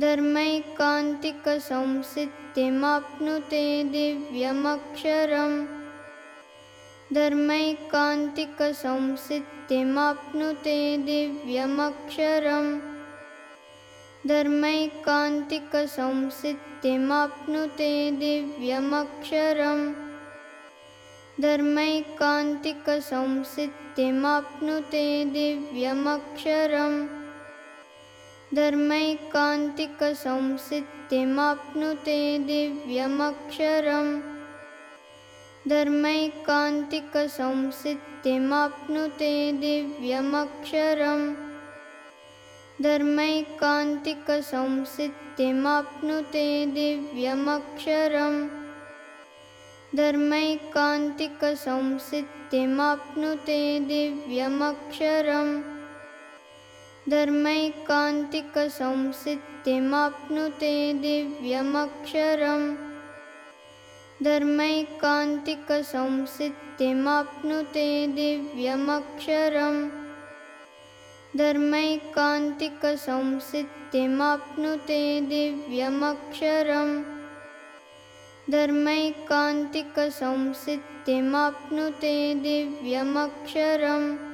धर्मैकान्तिकसंसिद्धिमाप्नुते दिव्यमक्षरम्। धर्मैकान्तिकसंसिद्धिमाप्नुते दिव्यमक्षरम्। धर्मैकान्तिकसंसिद्धिमाप्नुते दिव्यमक्षरम्। धर्मैकान्तिकसंसिद्धिमाप्नुते दिव्यमक्षरम् धर्मैकान्तिकसंसिद्धिमाप्नुते दिव्यमक्षरम्। धर्मैकान्तिकसंसिद्धिमाप्नुते दिव्यमक्षरम्। धर्मैकान्तिकसंसिद्धिमाप्नुते दिव्यमक्षरम्। धर्मैकान्तिकसंसिद्धिमाप्नुते दिव्यमक्षरम् धर्मैकान्तिकसंसिद्धिमाप्नुते दिव्यमक्षरम्। धर्मैकान्तिकसंसिद्धिमाप्नुते दिव्यमक्षरम्। धर्मैकान्तिकसंसिद्धिमाप्नुते दिव्यमक्षरम्। धर्मैकान्तिकसंसिद्धिमाप्नुते दिव्यमक्षरम्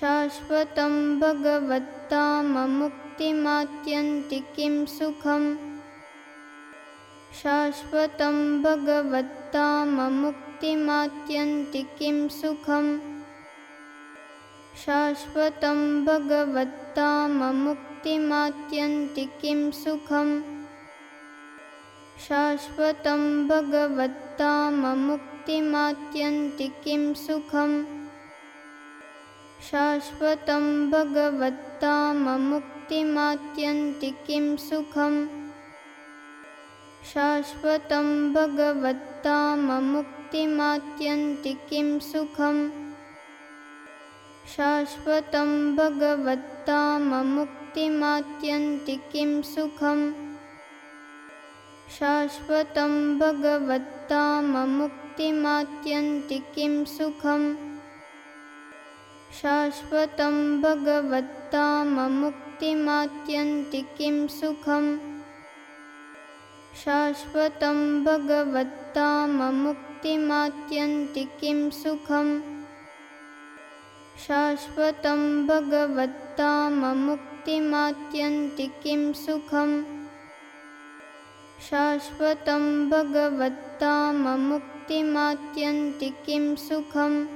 शाश्वतं भगवत्ताममुक्तिमात्यन्तिकिं सुखम्? शाश्वतं भगवत्ताममुक्तिमात्यन्तिकिं सुखम्? शाश्वतं भगवत्ताममुक्तिमात्यन्तिकिं सुखम्? शाश्वतं भगवत्ताममुक्तिमात्यन्तिकिं सुखम् शाश्वतं भगवत्ताममुक्तिमात्यन्तिकिं सुखम् शाश्वतं भगवत्ताममुक्तिमात्यन्तिकिं सुखम्? शाश्वतं भगवत्ताममुक्तिमात्यन्तिकिं सुखम्? शाश्वतं भगवत्ताममुक्तिमात्यन्तिकिं सुखम्? शाश्वतं भगवत्ताममुक्तिमात्यन्तिकिं सुखम्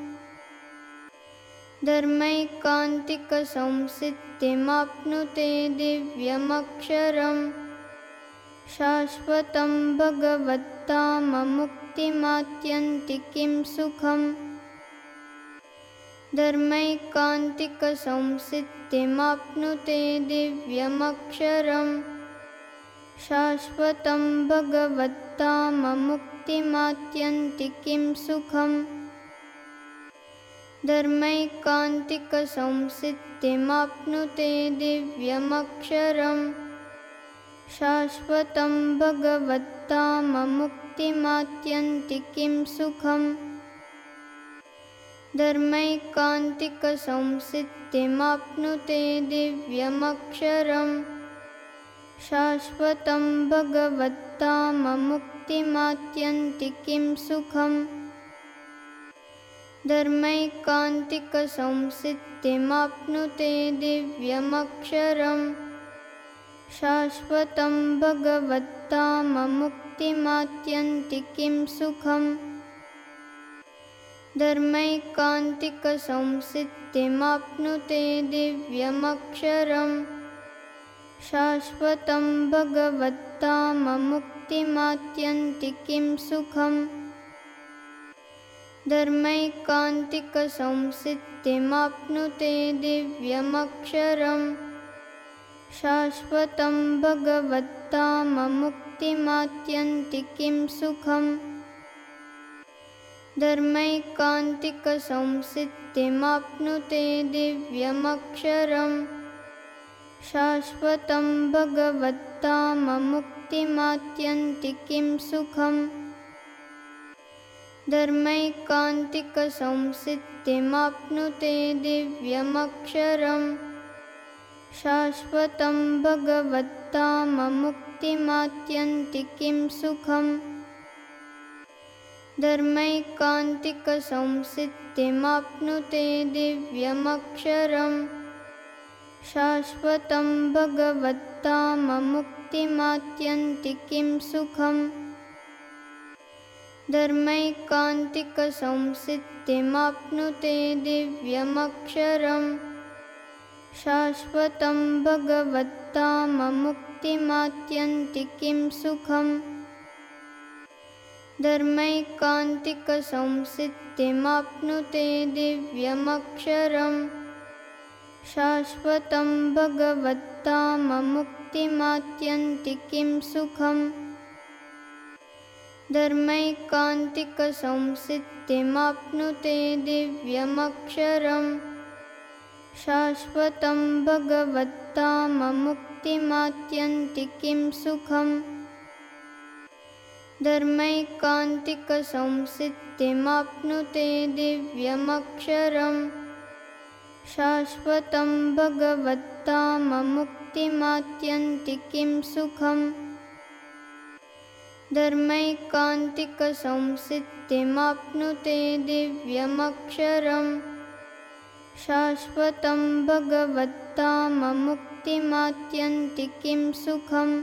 धर्मैकान्तिकसंसिद्धिमाप्नुते दिव्यमक्षरम् शाश्वतं किं सुखम्? धर्मैकान्तिकसंसिद्धिमाप्नुते दिव्यमक्षरम्। शाश्वतं भगवत्ताममुक्तिमात्यन्ति किं सुखम् धर्मैकान्तिकसंसिद्धिमाप्नुते दिव्यमक्षरम्। शाश्वतं धर्मैकान्तिकसंसिद्धिमाप्नुते दिव्यमक्षरम्। शाश्वतं भगवत्ताममुक्तिमात्यन्ति किं सुखम् धर्मैकान्तिकसंसिद्धिमाप्नुते दिव्यमक्षरम्। शाश्वतं भगवत्ताममुक्तिमात्यन्ति किं सुखम्। धर्मैकान्तिकसंसिद्धिमाप्नुते दिव्यमक्षरम्। शाश्वतं भगवत्ताममुक्तिमात्यन्ति किं सुखम् धर्मैकान्तिकसंसिद्धिमाप्नुते दिव्यमक्षरम्। शाश्वतं भगवत्ताममुक्तिमात्यन्ति किं सुखम्। धर्मैकान्तिकसंसिद्धिमाप्नुते दिव्यमक्षरम्। शाश्वतं भगवत्ताममुक्तिमात्यन्ति किं सुखम् धर्मैकान्तिकसंसिद्धिमाप्नुते दिव्यमक्षरम्। शाश्वतं सुखम्? धर्मैकान्तिकसंसिद्धिमाप्नुते दिव्यमक्षरम्। शाश्वतं भगवत्ताममुक्तिमात्यन्ति किं सुखम् धर्मैकान्तिकसंसिद्धिमाप्नुते दिव्यमक्षरम्। शाश्वतं भगवत्ताममुक्तिमात्यन्ति किं सुखम्? धर्मैकान्तिकसंसिद्धिमाप्नुते दिव्यमक्षरम्। शाश्वतं भगवत्ताममुक्तिमात्यन्ति किं सुखम् धर्मैकान्तिकसंसिद्धिमाप्नुते दिव्यमक्षरम्। शाश्वतं भगवत्ताममुक्तिमात्यन्ति किं सुखम्? धर्मैकान्तिकसंसिद्धिमाप्नुते दिव्यमक्षरम्। शाश्वतं भगवत्ताममुक्तिमात्यन्ति किं सुखम् धर्मैकान्तिकसंसिद्धिमाप्नुते दिव्यमक्षरम् शाश्वतं भगवत्ताममुक्तिमात्यन्ति किं सुखम्